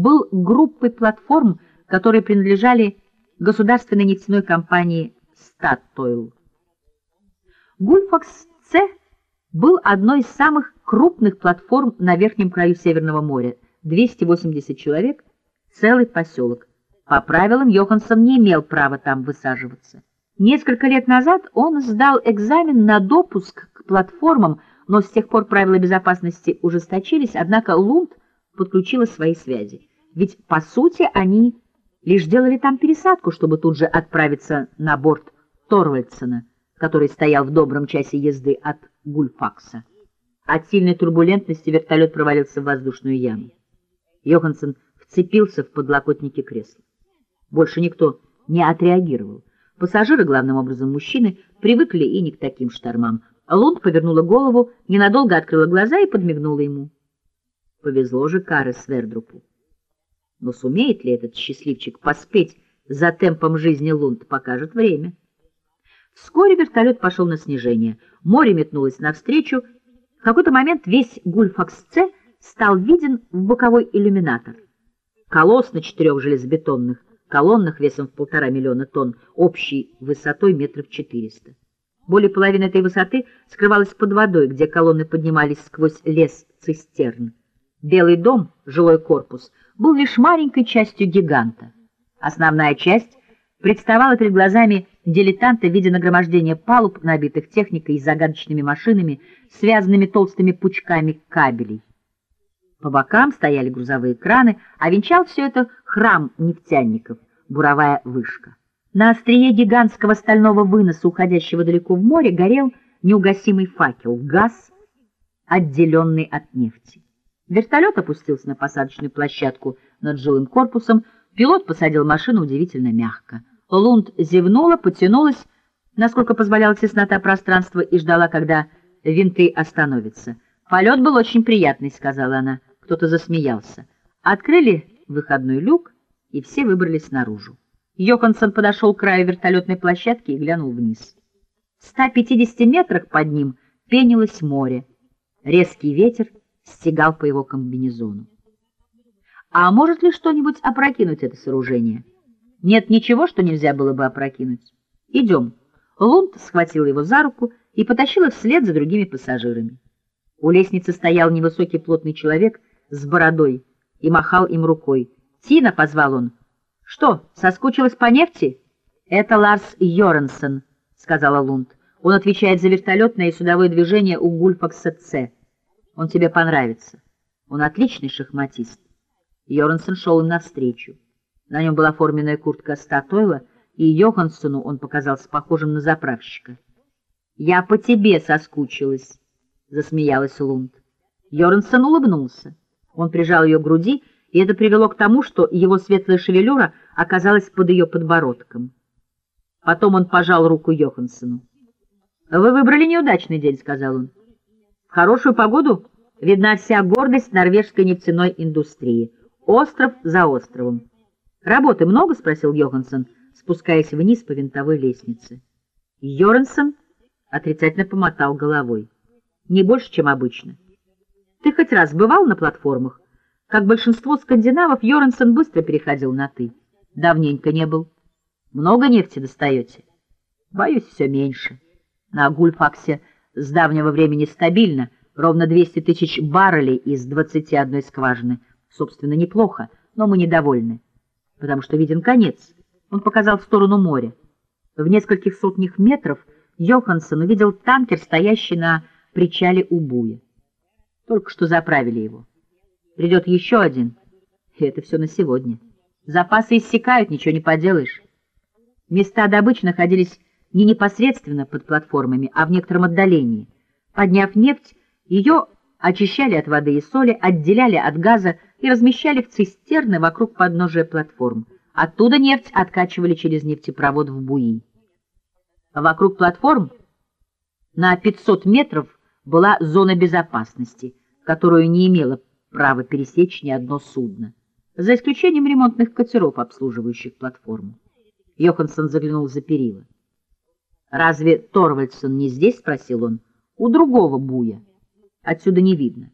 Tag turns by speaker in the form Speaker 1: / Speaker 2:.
Speaker 1: был группой платформ, которые принадлежали государственной нефтяной компании «Статтойл». Гульфакс-С был одной из самых крупных платформ на верхнем краю Северного моря, 280 человек, целый поселок. По правилам Йоханссон не имел права там высаживаться. Несколько лет назад он сдал экзамен на допуск к платформам, но с тех пор правила безопасности ужесточились, однако Лунд подключила свои связи. Ведь, по сути, они лишь делали там пересадку, чтобы тут же отправиться на борт Торвальдсона, который стоял в добром часе езды от Гульфакса. От сильной турбулентности вертолет провалился в воздушную яму. Йоханссон вцепился в подлокотники кресла. Больше никто не отреагировал. Пассажиры, главным образом мужчины, привыкли и не к таким штормам. Лунд повернула голову, ненадолго открыла глаза и подмигнула ему. Повезло же Каре Свердрупу. Но сумеет ли этот счастливчик поспеть за темпом жизни Лунд, покажет время. Вскоре вертолет пошел на снижение. Море метнулось навстречу. В какой-то момент весь Гульфакс-С стал виден в боковой иллюминатор. Колосс на четырех железобетонных колоннах весом в полтора миллиона тонн, общей высотой метров четыреста. Более половины этой высоты скрывалась под водой, где колонны поднимались сквозь лес цистерн. Белый дом, жилой корпус, был лишь маленькой частью гиганта. Основная часть представала перед глазами дилетанта в виде нагромождения палуб, набитых техникой и загадочными машинами, связанными толстыми пучками кабелей. По бокам стояли грузовые краны, а венчал все это храм нефтяников, буровая вышка. На острие гигантского стального выноса, уходящего далеко в море, горел неугасимый факел, газ, отделенный от нефти. Вертолет опустился на посадочную площадку над жилым корпусом, пилот посадил машину удивительно мягко. Лунд зевнула, потянулась, насколько позволяла теснота пространства, и ждала, когда винты остановятся. «Полет был очень приятный», — сказала она. Кто-то засмеялся. Открыли выходной люк, и все выбрались наружу. Йоханссон подошел к краю вертолетной площадки и глянул вниз. В 150 метрах под ним пенилось море. Резкий ветер стегал по его комбинезону. А может ли что-нибудь опрокинуть это сооружение? Нет ничего, что нельзя было бы опрокинуть. Идем. Лунд схватил его за руку и потащил их вслед за другими пассажирами. У лестницы стоял невысокий плотный человек с бородой и махал им рукой. «Тина!» — позвал он. «Что, соскучилась по нефти?» «Это Ларс Йоренсен», — сказала Лунд. «Он отвечает за вертолетное и судовое движение у Гульфакса-Ц. Он тебе понравится. Он отличный шахматист». Йоренсен шел им навстречу. На нем была форменная куртка Статойла, и Йоханссону он показался похожим на заправщика. «Я по тебе соскучилась», — засмеялась Лунд. Йоренсен улыбнулся. Он прижал ее к груди, и это привело к тому, что его светлая шевелюра оказалась под ее подбородком. Потом он пожал руку Йоханссону. «Вы выбрали неудачный день», — сказал он. «В хорошую погоду видна вся гордость норвежской нефтяной индустрии. Остров за островом. «Работы много?» — спросил Йоханссон, спускаясь вниз по винтовой лестнице. Йоренсон отрицательно помотал головой. «Не больше, чем обычно». «Ты хоть раз бывал на платформах?» Как большинство скандинавов, Йоренсон быстро переходил на «ты». «Давненько не был». «Много нефти достаете?» «Боюсь, все меньше. На Гульфаксе с давнего времени стабильно, ровно 200 тысяч баррелей из 21 скважины. Собственно, неплохо, но мы недовольны» потому что виден конец. Он показал в сторону моря. В нескольких сотнях метров Йоханссон увидел танкер, стоящий на причале у буя. Только что заправили его. Придет еще один, и это все на сегодня. Запасы иссякают, ничего не поделаешь. Места добычи находились не непосредственно под платформами, а в некотором отдалении. Подняв нефть, ее очищали от воды и соли, отделяли от газа и размещали в цистерны вокруг подножия платформ. Оттуда нефть откачивали через нефтепровод в буи. Вокруг платформ на 500 метров была зона безопасности, которую не имело права пересечь ни одно судно, за исключением ремонтных катеров, обслуживающих платформу. Йоханссон заглянул за перила. «Разве Торвальдсон не здесь?» — спросил он. «У другого буя». Отсюда не видно.